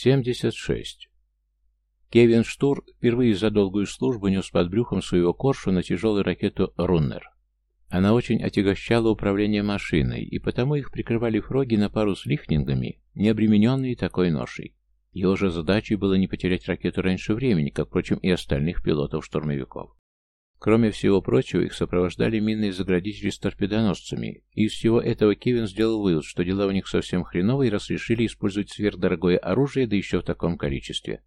76. Кевин Штур впервые за долгую службу нес под брюхом своего коршу на тяжелую ракету «Руннер». Она очень отягощала управление машиной, и потому их прикрывали фроги на пару с лихнингами, не обремененные такой ношей. Его же задачей было не потерять ракету раньше времени, как, впрочем, и остальных пилотов-штурмовиков. Кроме всего прочего, их сопровождали минные заградители с торпедоносцами, из всего этого Кевин сделал вывод, что дела у них совсем хреновые, раз решили использовать сверхдорогое оружие, да еще в таком количестве.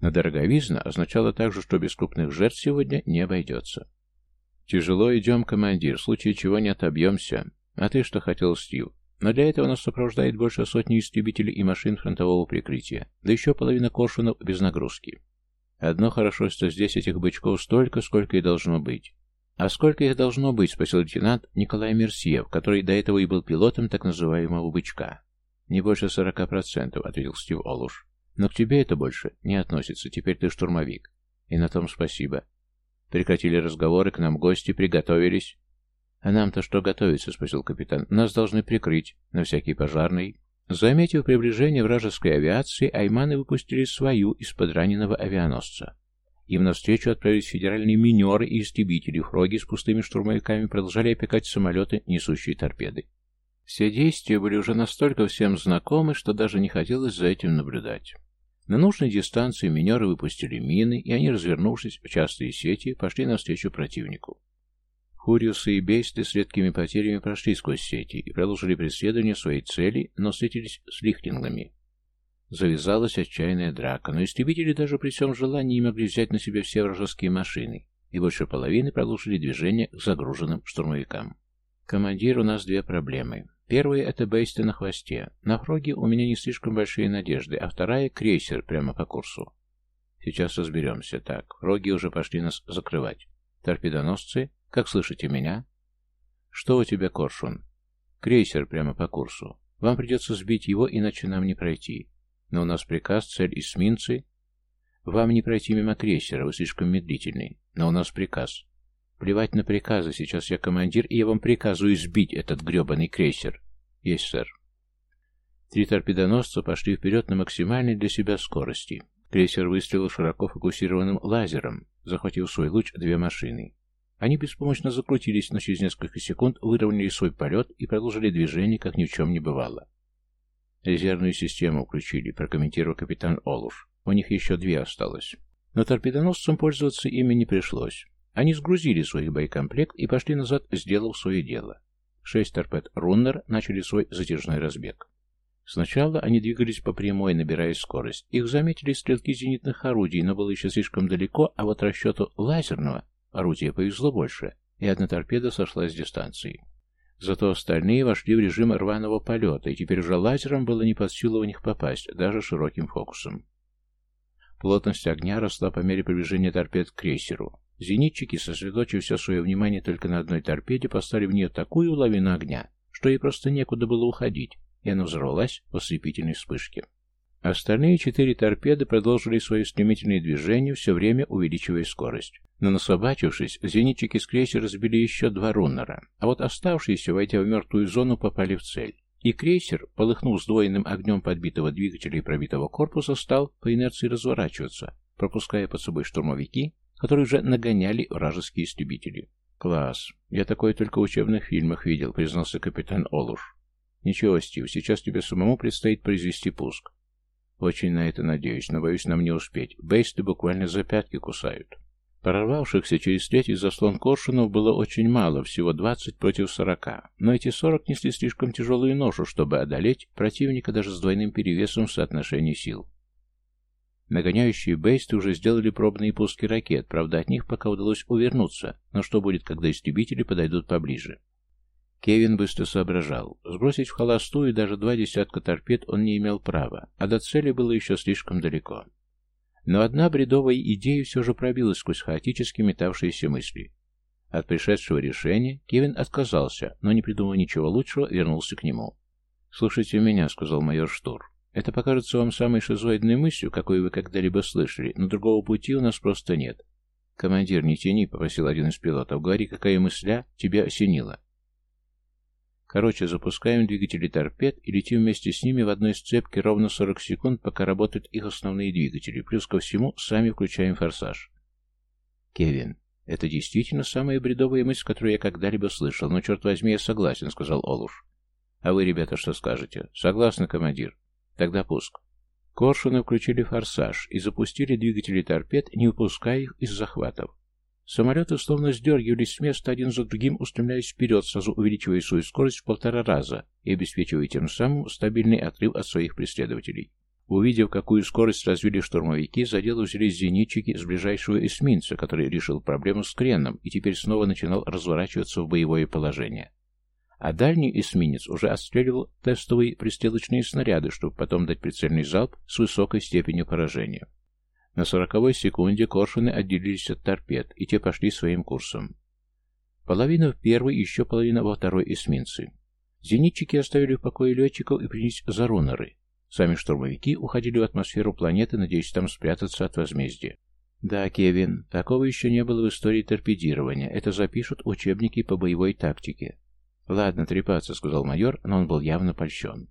Но дороговизна означала также, что без крупных жертв сегодня не обойдется. «Тяжело идем, командир, в случае чего не отобьемся. А ты что хотел, Стив? Но для этого нас сопровождает больше сотни истребителей и машин фронтового прикрытия, да еще половина коршунов без нагрузки. Одно хорошо, что здесь этих бычков столько, сколько и должно быть. А сколько их должно быть, спросил лейтенант Николай Мерсьев, который до этого и был пилотом так называемого бычка. Не больше сорока процентов, ответил Стив Олуш. Но к тебе это больше не относится, теперь ты штурмовик. И на том спасибо. Прекратили разговоры, к нам гости, приготовились. А нам-то что готовиться, спросил капитан. Нас должны прикрыть, на всякий пожарный. Заметив приближение вражеской авиации, айманы выпустили свою из-под раненого авианосца. Им навстречу отправились федеральные минеры и истребители. Фроги с пустыми штурмовиками продолжали опекать самолеты, несущие торпеды. Все действия были уже настолько всем знакомы, что даже не хотелось за этим наблюдать. На нужной дистанции минеры выпустили мины, и они, развернувшись в частые сети, пошли навстречу противнику. Хуриусы и Бейсты с редкими потерями прошли сквозь сети и продолжили преследование своей цели, но встретились с лихтингами. Завязалась отчаянная драка, но истребители даже при всем желании не могли взять на себя все вражеские машины, и больше половины продолжили движение к загруженным штурмовикам. «Командир, у нас две проблемы. Первая — это Бейсты на хвосте. На Фроге у меня не слишком большие надежды, а вторая — крейсер прямо по курсу. Сейчас разберемся. Так, Фроги уже пошли нас закрывать. Торпедоносцы как слышите меня? Что у тебя, Коршун? Крейсер прямо по курсу. Вам придется сбить его, иначе нам не пройти. Но у нас приказ, цель эсминцы. Вам не пройти мимо крейсера, вы слишком медлительный. Но у нас приказ. Плевать на приказы, сейчас я командир, и я вам приказываю сбить этот гребаный крейсер. Есть, сэр. Три торпедоносца пошли вперед на максимальной для себя скорости. Крейсер выстрелил широко фокусированным лазером, захватив свой луч две машины. Они беспомощно закрутились, но через несколько секунд выровняли свой полет и продолжили движение, как ни в чем не бывало. «Резервную систему включили», — прокомментировал капитан Олуш. «У них еще две осталось». Но торпедоносцам пользоваться ими не пришлось. Они сгрузили свой боекомплект и пошли назад, сделав свое дело. Шесть торпед «Руннер» начали свой затяжной разбег. Сначала они двигались по прямой, набирая скорость. Их заметили стрелки зенитных орудий, но было еще слишком далеко, а вот расчету лазерного Орудие повезло больше, и одна торпеда сошла с дистанции. Зато остальные вошли в режим рваного полета, и теперь уже лазером было не под силу у них попасть, даже широким фокусом. Плотность огня росла по мере приближения торпед к крейсеру. Зенитчики, сосредоточив все свое внимание только на одной торпеде, поставили в нее такую лавину огня, что ей просто некуда было уходить, и она взорвалась в ослепительной вспышке. Остальные четыре торпеды продолжили свои стремительные движения, все время увеличивая скорость. Но насобачившись, зенитчики с крейсера сбили еще два руннера, а вот оставшиеся, войдя в мертвую зону, попали в цель. И крейсер, полыхнув сдвоенным огнем подбитого двигателя и пробитого корпуса, стал по инерции разворачиваться, пропуская под собой штурмовики, которые уже нагоняли вражеские истребители. «Класс! Я такое только в учебных фильмах видел», — признался капитан Олуш. «Ничего, Стив, сейчас тебе самому предстоит произвести пуск. Очень на это надеюсь, но боюсь нам не успеть. Бейсты буквально за пятки кусают. Прорвавшихся через третий заслон коршунов было очень мало, всего 20 против 40, но эти 40 несли слишком тяжелую ношу, чтобы одолеть противника даже с двойным перевесом в соотношении сил. Нагоняющие бейсты уже сделали пробные пуски ракет, правда от них пока удалось увернуться, но что будет, когда истребители подойдут поближе? Кевин быстро соображал. Сбросить в холостую даже два десятка торпед он не имел права, а до цели было еще слишком далеко. Но одна бредовая идея все же пробилась сквозь хаотически метавшиеся мысли. От пришедшего решения Кевин отказался, но, не придумав ничего лучшего, вернулся к нему. «Слушайте меня», — сказал майор Штур. «Это покажется вам самой шизоидной мыслью, какую вы когда-либо слышали, но другого пути у нас просто нет». «Командир, не тяни», — попросил один из пилотов. «Говори, какая мысля тебя осенила». Короче, запускаем двигатели торпед и летим вместе с ними в одной сцепке ровно 40 секунд, пока работают их основные двигатели. Плюс ко всему, сами включаем форсаж. Кевин, это действительно самая бредовая мысль, которую я когда-либо слышал, но, черт возьми, я согласен, сказал Олуш. А вы, ребята, что скажете? Согласны, командир? Тогда пуск. Коршуны включили форсаж и запустили двигатели торпед, не выпуская их из захватов. Самолеты словно сдергивались с места один за другим, устремляясь вперед, сразу увеличивая свою скорость в полтора раза и обеспечивая тем самым стабильный отрыв от своих преследователей. Увидев, какую скорость развили штурмовики, за дело взялись зенитчики с ближайшего эсминца, который решил проблему с креном и теперь снова начинал разворачиваться в боевое положение. А дальний эсминец уже отстреливал тестовые пристрелочные снаряды, чтобы потом дать прицельный залп с высокой степенью поражения. На сороковой секунде коршуны отделились от торпед, и те пошли своим курсом. Половина в первой, еще половина во второй эсминцы. Зенитчики оставили в покое летчиков и принялись за рунеры. Сами штурмовики уходили в атмосферу планеты, надеясь там спрятаться от возмездия. Да, Кевин, такого еще не было в истории торпедирования. Это запишут учебники по боевой тактике. Ладно, трепаться, сказал майор, но он был явно польщен.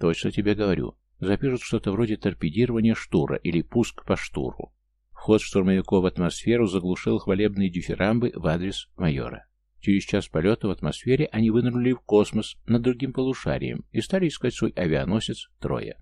Точно тебе говорю запишут что-то вроде торпедирования штура или пуск по штуру. Вход штурмовиков в атмосферу заглушил хвалебные дифирамбы в адрес майора. Через час полета в атмосфере они вынырнули в космос над другим полушарием и стали искать свой авианосец Троя.